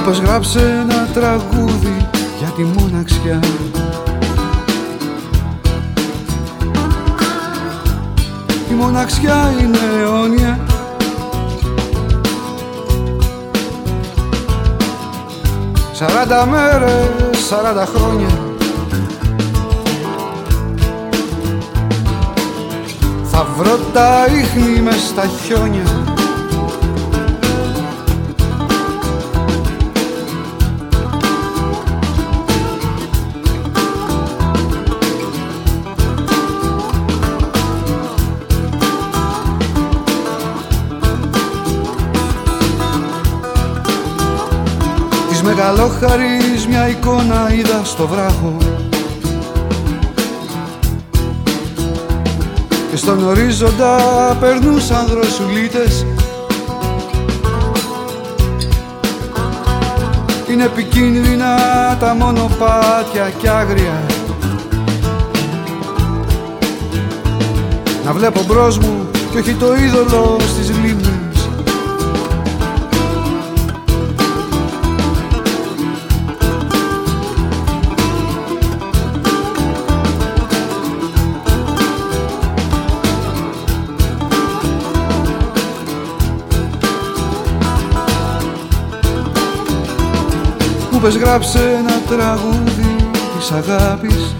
Μου πες γράψε ένα τραγούδι για τη μοναξιά. Η μοναξιά είναι αιώνια. Σαράντα μέρες, σαράντα χρόνια. Θα βρω τα ίχνη μες στα χιόνια μεγαλόχαρης μια εικόνα είδα στο βράχο. Και στον ορίζοντα περνούσαν δροσουλίτες. Είναι επικίνδυνα τα μονοπάτια κι άγρια. Να βλέπω μπρος μου και όχι το είδωλο στις Μου πες γράψε ένα τραγούδι της αγάπης.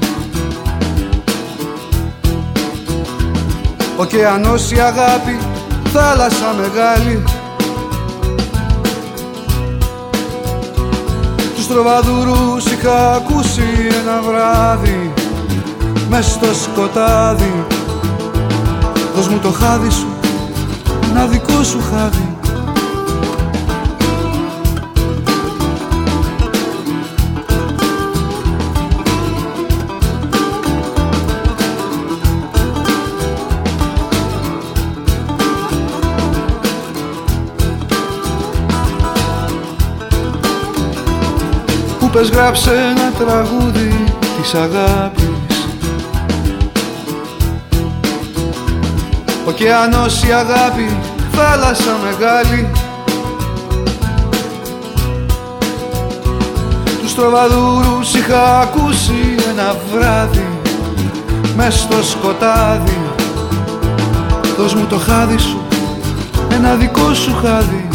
Ωκεανός η αγάπη, θάλασσα μεγάλη. Τους τροβαδουρούς είχα ακούσει ένα βράδυ Μες στο σκοτάδι. Δώσ' μου το χάδι σου, ένα δικό σου χάδι πες γράψε ένα τραγούδι της αγάπης. Ωκεανός η αγάπη, θάλασσα μεγάλη. Τους τροβαδούρους είχα ακούσει ένα βράδυ Μες στο σκοτάδι. Δώσ' μου το χάδι σου, ένα δικό σου χάδι